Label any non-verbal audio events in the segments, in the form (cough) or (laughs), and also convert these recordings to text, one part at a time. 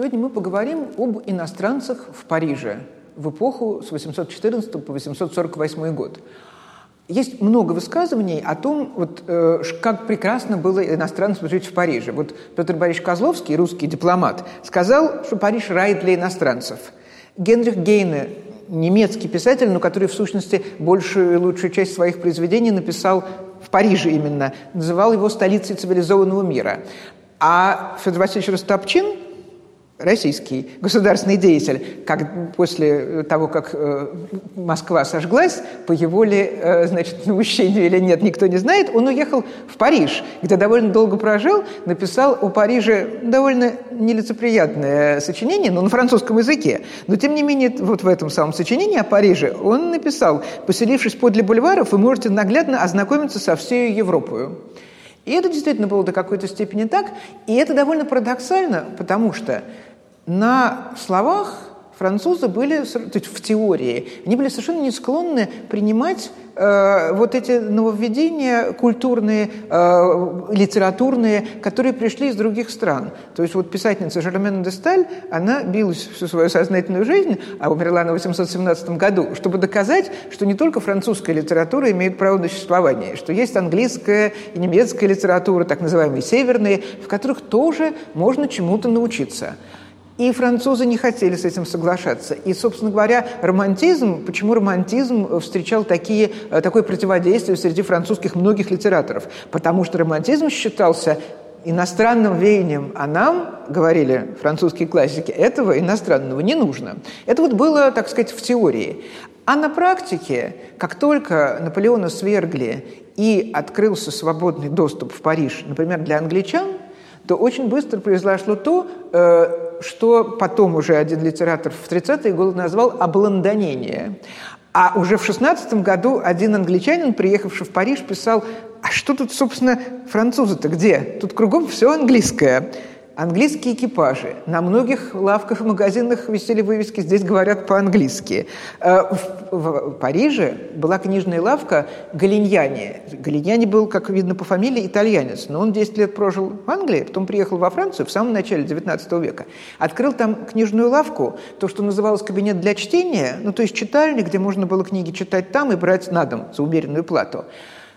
Сегодня мы поговорим об иностранцах в Париже в эпоху с 814 по 848 год. Есть много высказываний о том, вот, э, как прекрасно было иностранцам жить в Париже. Вот Петр Борисович Козловский, русский дипломат, сказал, что Париж рай для иностранцев. Генрих Гейне, немецкий писатель, но который в сущности большую и лучшую часть своих произведений написал в Париже именно, называл его столицей цивилизованного мира. А Федор Васильевич Ростопчин, российский государственный деятель, как после того, как э, Москва сожглась, по его ли, значит, (laughs) наущению или нет, никто не знает, он уехал в Париж, где довольно долго прожил, написал о Париже довольно нелицеприятное сочинение, но на французском языке. Но, тем не менее, вот в этом самом сочинении о Париже он написал, поселившись подле бульваров, вы можете наглядно ознакомиться со всей Европой. И это действительно было до какой-то степени так, и это довольно парадоксально, потому что на словах французы были, то есть в теории, они были совершенно не склонны принимать э, вот эти нововведения культурные, э, литературные, которые пришли из других стран. То есть вот писательница Жермен де Сталь, она билась всю свою сознательную жизнь, а умерла на 817 году, чтобы доказать, что не только французская литература имеет право на существование, что есть английская и немецкая литература, так называемые северные, в которых тоже можно чему-то научиться. И французы не хотели с этим соглашаться. И, собственно говоря, романтизм, почему романтизм встречал такие, э, такое противодействие среди французских многих литераторов? Потому что романтизм считался иностранным веянием, а нам, говорили французские классики, этого иностранного не нужно. Это вот было, так сказать, в теории. А на практике, как только Наполеона свергли и открылся свободный доступ в Париж, например, для англичан, то очень быстро произошло то, э, что потом уже один литератор в 30-е годы назвал «обландонение». А уже в 16 году один англичанин, приехавший в Париж, писал, а что тут, собственно, французы-то где? Тут кругом все английское английские экипажи. На многих лавках и магазинах висели вывески «Здесь говорят по-английски». Э, в Париже была книжная лавка Галиньяни. Галиньяни был, как видно по фамилии, итальянец, но он 10 лет прожил в Англии, потом приехал во Францию в самом начале XIX века. Открыл там книжную лавку, то, что называлось кабинет для чтения, ну, то есть читальня, где можно было книги читать там и брать на дом за умеренную плату.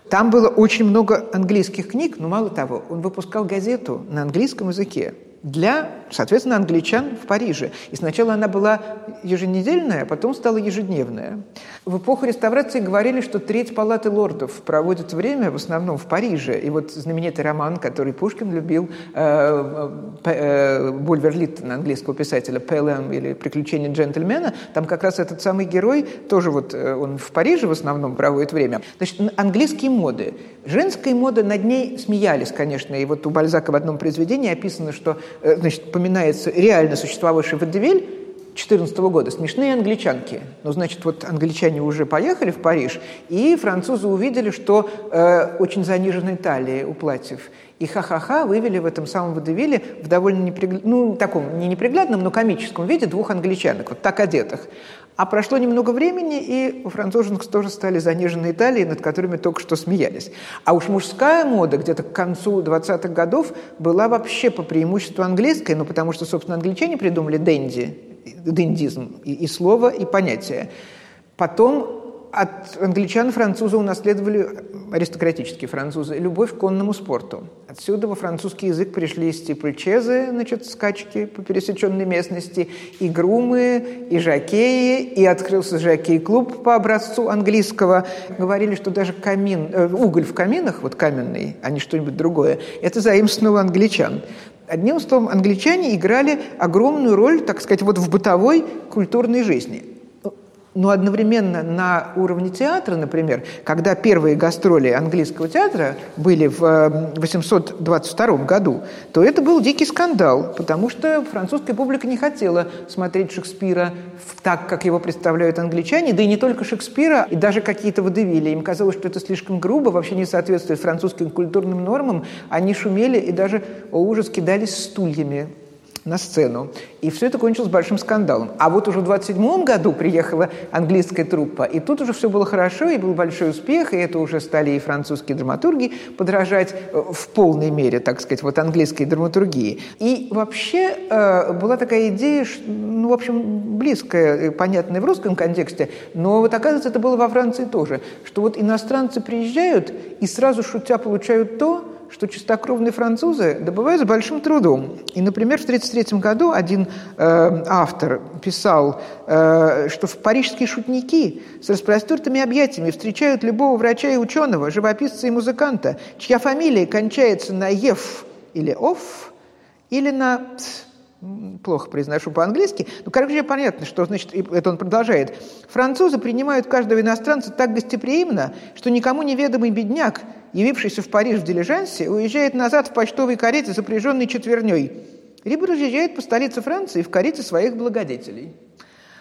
Там было очень много английских книг, но мало того, он выпускал газету на английском языке для, соответственно, англичан в Париже. И сначала она была еженедельная, а потом стала ежедневная. В эпоху реставрации говорили, что треть палаты лордов проводит время в основном в Париже. И вот знаменитый роман, который Пушкин любил, э, э, Бульвер Литтон, английского писателя, «Пэлэм» или «Приключения джентльмена», там как раз этот самый герой, тоже вот э, он в Париже в основном проводит время. Значит, английские моды. Женская мода, над ней смеялись, конечно. И вот у Бальзака в одном произведении описано, что Э, значит, поминается реально существовавший Водевиль 14 года «Смешные англичанки». Ну, значит, вот англичане уже поехали в Париж, и французы увидели, что э, очень заниженные талии у платьев. И ха-ха-ха вывели в этом самом водевиле в довольно неприглядном, ну, таком, не неприглядном, но комическом виде двух англичанок, вот так одетых. А прошло немного времени, и у француженок тоже стали заниженные талии, над которыми только что смеялись. А уж мужская мода где-то к концу 20-х годов была вообще по преимуществу английской, ну потому что, собственно, англичане придумали денди, дендизм, и, и слово, и понятие. Потом от англичан французы унаследовали, аристократические французы, любовь к конному спорту. Отсюда во французский язык пришли стипльчезы, значит, скачки по пересеченной местности, и грумы, и жакеи, и открылся жакей-клуб по образцу английского. Говорили, что даже камин, э, уголь в каминах, вот каменный, а не что-нибудь другое, это заимствовало англичан. Одним словом, англичане играли огромную роль, так сказать, вот в бытовой культурной жизни – но одновременно на уровне театра, например, когда первые гастроли английского театра были в 822 э, году, то это был дикий скандал, потому что французская публика не хотела смотреть Шекспира так, как его представляют англичане, да и не только Шекспира, и даже какие-то водевили. Им казалось, что это слишком грубо, вообще не соответствует французским культурным нормам. Они шумели и даже, о ужас, кидались стульями на сцену. И все это кончилось большим скандалом. А вот уже в 27 году приехала английская труппа, и тут уже все было хорошо, и был большой успех, и это уже стали и французские драматурги подражать э, в полной мере, так сказать, вот английской драматургии. И вообще э, была такая идея, ну, в общем, близкая, понятная в русском контексте, но вот оказывается, это было во Франции тоже, что вот иностранцы приезжают и сразу шутя получают то, что чистокровные французы добывают с большим трудом. И, например, в 1933 году один э, автор писал, э, что в парижские шутники с распростертыми объятиями встречают любого врача и ученого, живописца и музыканта, чья фамилия кончается на «ев» или «ов», или на плохо произношу по-английски, но, короче, понятно, что значит, это он продолжает. Французы принимают каждого иностранца так гостеприимно, что никому неведомый бедняк, явившийся в Париж в дилижансе, уезжает назад в почтовой карете, запряженной четверней, либо разъезжает по столице Франции в карете своих благодетелей.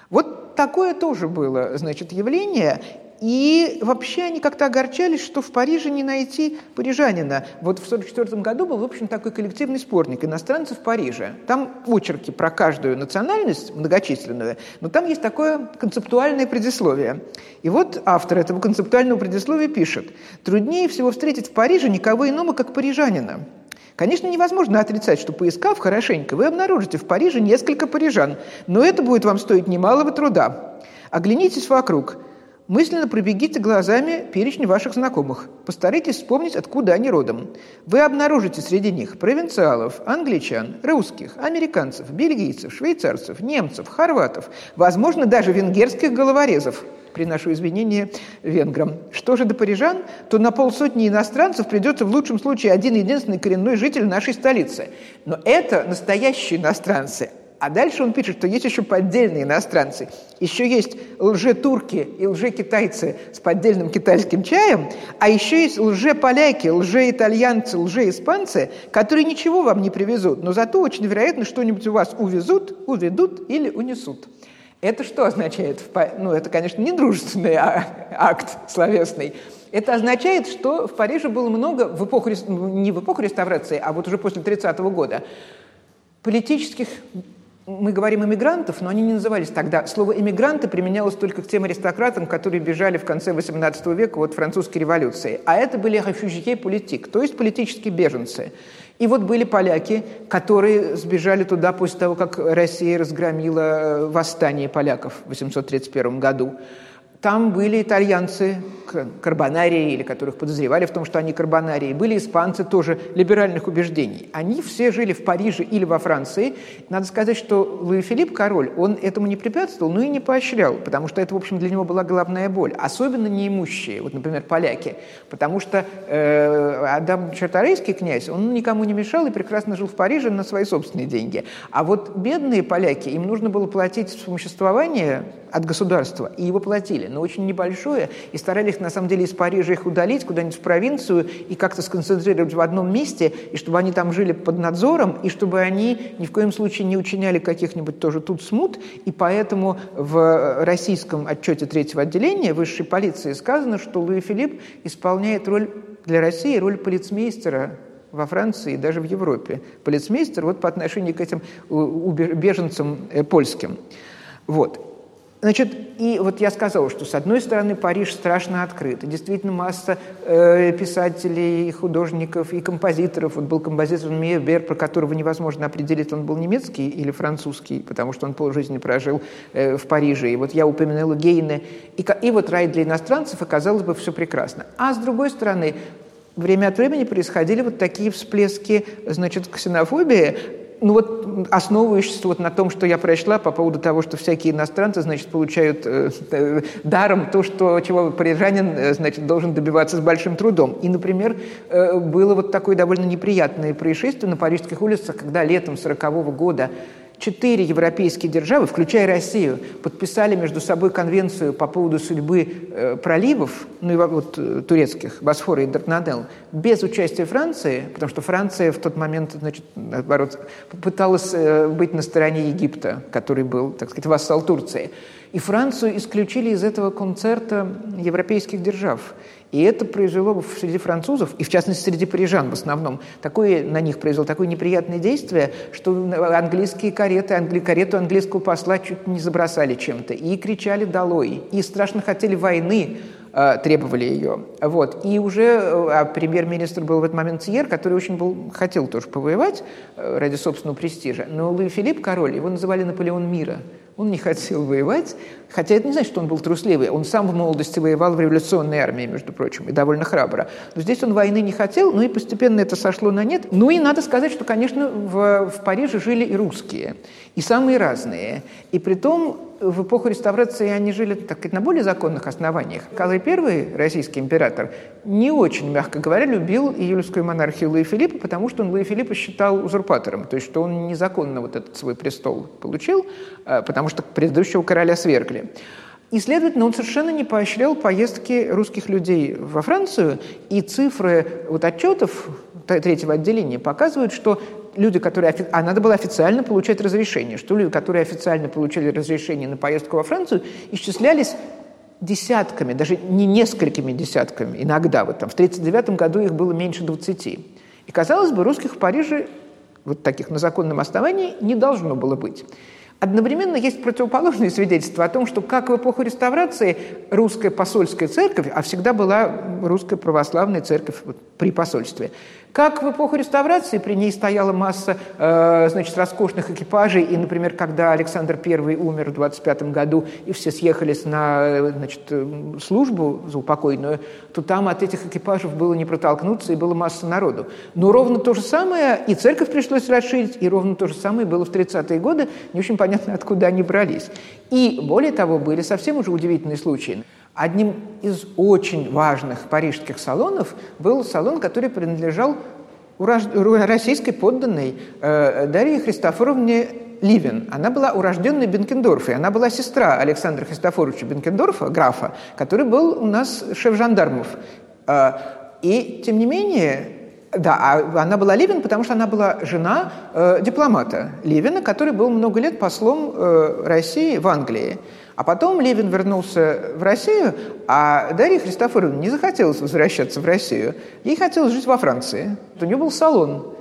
Вот такое тоже было, значит, явление, и вообще они как-то огорчались, что в Париже не найти парижанина. Вот в 1944 году был, в общем, такой коллективный спорник «Иностранцы в Париже». Там очерки про каждую национальность, многочисленную, но там есть такое концептуальное предисловие. И вот автор этого концептуального предисловия пишет «Труднее всего встретить в Париже никого иного, как парижанина». Конечно, невозможно отрицать, что поискав хорошенько, вы обнаружите в Париже несколько парижан, но это будет вам стоить немалого труда. Оглянитесь вокруг – Мысленно пробегите глазами перечень ваших знакомых. Постарайтесь вспомнить, откуда они родом. Вы обнаружите среди них провинциалов, англичан, русских, американцев, бельгийцев, швейцарцев, немцев, хорватов, возможно, даже венгерских головорезов. Приношу извинения венграм. Что же до парижан, то на полсотни иностранцев придется в лучшем случае один единственный коренной житель нашей столицы. Но это настоящие иностранцы, а дальше он пишет, что есть еще поддельные иностранцы. Еще есть лже-турки и лже-китайцы с поддельным китайским чаем, а еще есть лже-поляки, лже-итальянцы, лже-испанцы, которые ничего вам не привезут, но зато очень вероятно что-нибудь у вас увезут, уведут или унесут. Это что означает? Ну, это, конечно, не дружественный а, акт словесный. Это означает, что в Париже было много, в эпоху, не в эпоху реставрации, а вот уже после 30-го года, политических мы говорим иммигрантов, но они не назывались тогда. Слово иммигранты применялось только к тем аристократам, которые бежали в конце XVIII века от французской революции. А это были рефюжие политик, то есть политические беженцы. И вот были поляки, которые сбежали туда после того, как Россия разгромила э, восстание поляков в 831 году. Там были итальянцы, карбонарии, или которых подозревали в том, что они карбонарии. Были испанцы тоже либеральных убеждений. Они все жили в Париже или во Франции. Надо сказать, что Луи Филипп, король, он этому не препятствовал, но и не поощрял, потому что это, в общем, для него была головная боль. Особенно неимущие, вот, например, поляки. Потому что э, Адам Чарторейский князь, он никому не мешал и прекрасно жил в Париже на свои собственные деньги. А вот бедные поляки, им нужно было платить вспомоществование от государства, и его платили, но очень небольшое, и старались на самом деле из Парижа их удалить куда-нибудь в провинцию и как-то сконцентрировать в одном месте, и чтобы они там жили под надзором, и чтобы они ни в коем случае не учиняли каких-нибудь тоже тут смут, и поэтому в российском отчете третьего отделения высшей полиции сказано, что Луи Филипп исполняет роль для России роль полицмейстера во Франции и даже в Европе. Полицмейстер вот по отношению к этим беженцам э, польским. Вот. Значит, и вот я сказал, что с одной стороны Париж страшно открыт. И действительно масса э, писателей, художников и композиторов. Вот был композитор Мейербер, про которого невозможно определить, он был немецкий или французский, потому что он полжизни прожил э, в Париже. И вот я упомянула Гейна. И, и вот рай для иностранцев, и казалось бы, все прекрасно. А с другой стороны, время от времени происходили вот такие всплески, значит, ксенофобии, ну вот основываешься вот на том, что я прочла по поводу того, что всякие иностранцы, значит, получают э, э, даром то, что, чего парижанин, э, значит, должен добиваться с большим трудом. И, например, э, было вот такое довольно неприятное происшествие на парижских улицах, когда летом 40 -го года Четыре европейские державы, включая Россию, подписали между собой конвенцию по поводу судьбы э, проливов, ну и вот э, турецких, Босфора и Дарданелл, без участия Франции, потому что Франция в тот момент, значит, наоборот, пыталась э, быть на стороне Египта, который был, так сказать, вассал Турции. И Францию исключили из этого концерта европейских держав. И это произвело среди французов, и в частности среди парижан в основном, такое на них произвело такое неприятное действие, что английские кареты, англи, карету английского посла чуть не забросали чем-то, и кричали «долой», и страшно хотели войны, Э, требовали ее. Вот. И уже э, а премьер-министр был в этот момент Тьер, который очень был, хотел тоже повоевать э, ради собственного престижа. Но Луи Филипп, король, его называли Наполеон мира. Он не хотел воевать, хотя это не значит, что он был трусливый. Он сам в молодости воевал в революционной армии, между прочим, и довольно храбро. Но здесь он войны не хотел, ну и постепенно это сошло на нет. Ну и надо сказать, что, конечно, в, в Париже жили и русские, и самые разные. И при том в эпоху реставрации они жили, так сказать, на более законных основаниях. Николай I, российский император, не очень, мягко говоря, любил июльскую монархию Луи Филиппа, потому что он Луи Филиппа считал узурпатором, то есть что он незаконно вот этот свой престол получил, э, потому что предыдущего короля свергли. И, следовательно, он совершенно не поощрял поездки русских людей во Францию, и цифры вот отчетов третьего отделения показывают, что люди, которые... А надо было официально получать разрешение, что люди, которые официально получили разрешение на поездку во Францию, исчислялись десятками, даже не несколькими десятками, иногда. Вот там в 1939 году их было меньше 20. И, казалось бы, русских в Париже, вот таких на законном основании, не должно было быть. Одновременно есть противоположные свидетельства о том, что как в эпоху реставрации русская посольская церковь, а всегда была русская православная церковь при посольстве, как в эпоху реставрации при ней стояла масса э, значит, роскошных экипажей, и, например, когда Александр I умер в 25 году, и все съехались на значит, службу заупокойную, то там от этих экипажей было не протолкнуться, и было масса народу. Но ровно то же самое и церковь пришлось расширить, и ровно то же самое было в 30-е годы, не очень понятно, откуда они брались. И, более того, были совсем уже удивительные случаи. Одним из очень важных парижских салонов был салон, который принадлежал российской подданной э, Дарье Христофоровне Ливен. Она была урожденной Бенкендорфа, она была сестра Александра Христофоровича Бенкендорфа, графа, который был у нас шеф жандармов. Э, и, тем не менее, да, а она была Ливен, потому что она была жена э, дипломата Ливена, который был много лет послом России в Англии. А потом Левин вернулся в Россию, а Дарья Христофоровна не захотелось возвращаться в Россию. Ей хотелось жить во Франции. У нее был салон.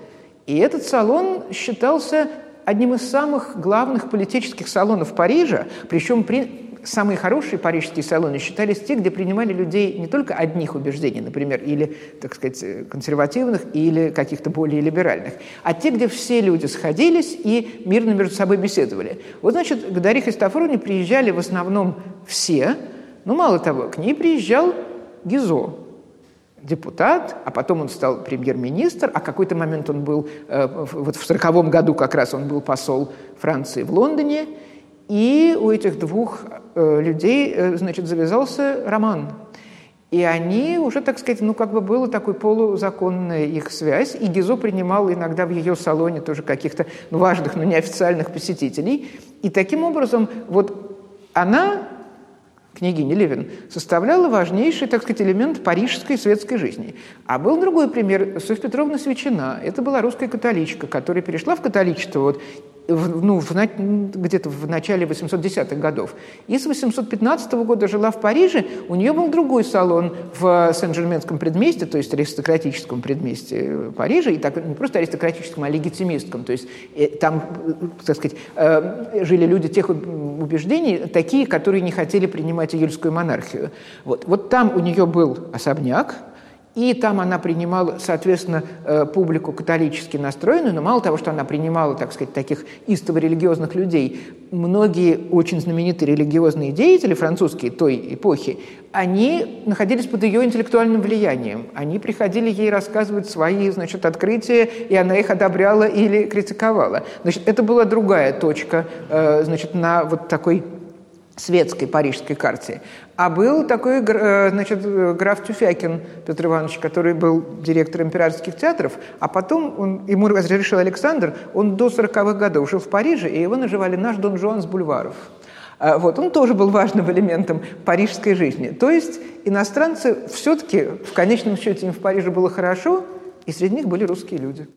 И этот салон считался одним из самых главных политических салонов Парижа, причем при, самые хорошие парижские салоны считались те, где принимали людей не только одних убеждений, например, или, так сказать, консервативных, или каких-то более либеральных, а те, где все люди сходились и мирно между собой беседовали. Вот, значит, к Дарье Христофоровне приезжали в основном все, но мало того, к ней приезжал Гизо, депутат, а потом он стал премьер-министр, а какой-то момент он был, э, вот в сороковом году как раз он был посол Франции в Лондоне, и у этих двух э, людей, э, значит, завязался роман. И они уже, так сказать, ну, как бы была такой полузаконная их связь, и Гизо принимал иногда в ее салоне тоже каких-то ну, важных, но неофициальных посетителей. И таким образом вот она, княгиня Левин, составляла важнейший, так сказать, элемент парижской светской жизни. А был другой пример. Софья Петровна Свечина. Это была русская католичка, которая перешла в католичество вот, ну, где-то в начале 810-х годов. И с 815 года жила в Париже. У нее был другой салон в Сен-Жерменском предместе, то есть аристократическом предместе Парижа, и так не просто аристократическом, а легитимистском. То есть э, там, э, так сказать, э, жили люди тех убеждений, такие, которые не хотели принимать июльскую монархию. Вот, вот там у нее был особняк, и там она принимала, соответственно, э, публику католически настроенную, но мало того, что она принимала, так сказать, таких истово религиозных людей, многие очень знаменитые религиозные деятели французские той эпохи, они находились под ее интеллектуальным влиянием. Они приходили ей рассказывать свои, значит, открытия, и она их одобряла или критиковала. Значит, это была другая точка, э, значит, на вот такой светской парижской карте. А был такой э, значит, граф Тюфякин Петр Иванович, который был директором императорских театров, а потом он, ему разрешил Александр, он до 40-х годов жил в Париже, и его называли «наш Дон Жуан с бульваров». А вот, он тоже был важным элементом парижской жизни. То есть иностранцы все-таки, в конечном счете, им в Париже было хорошо, и среди них были русские люди.